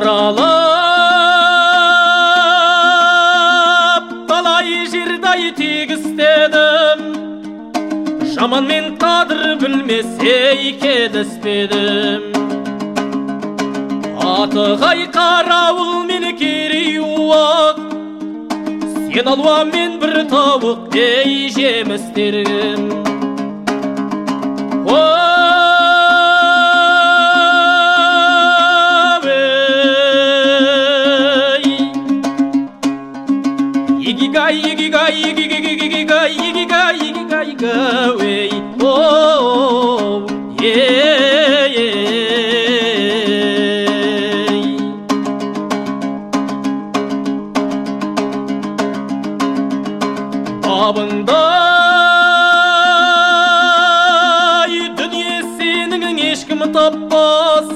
аралап талай жердай тегістедім жаман мен қадыр білмесе келіспедім атығай қарауыл мен керей уақ сен алуа мен бір тауық дей жемістерім Igigay, igigigigigay, igigay, igigay, igigay, oh, yeah, yeah. Babыңдай дүние сенің ешкім таппас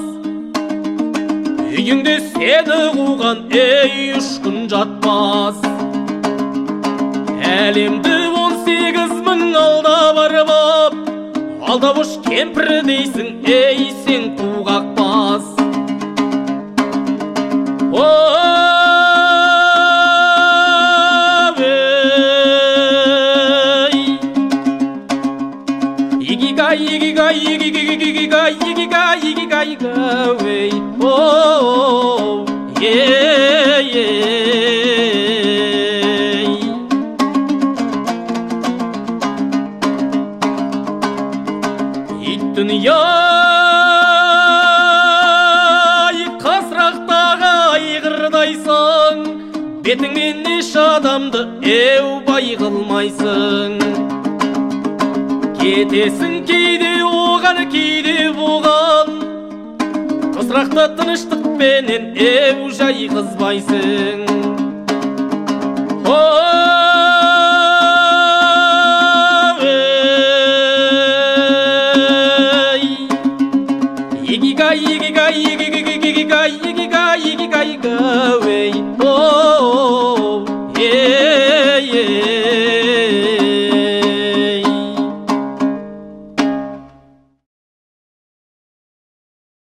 Үйіңде сені қуған ей ұшқын жатпас Әлемді он сегіз мың алда барып ап Алдабош кемпір дейсің ей сен қуғақпас Ой, Игигай, игигай, игигигигигай, игигай, игигай, игай, о, Ит дүния қасырақтағы айғырдайсың бетіңмен еш адамды еу бай қылмайсың кетесің кейде оған кейде бұған. Қысырақта тыныштықпенен еу жай қызбайсың Ой gai gai gai gai gai gai gai gai gai gai gai gai gai gai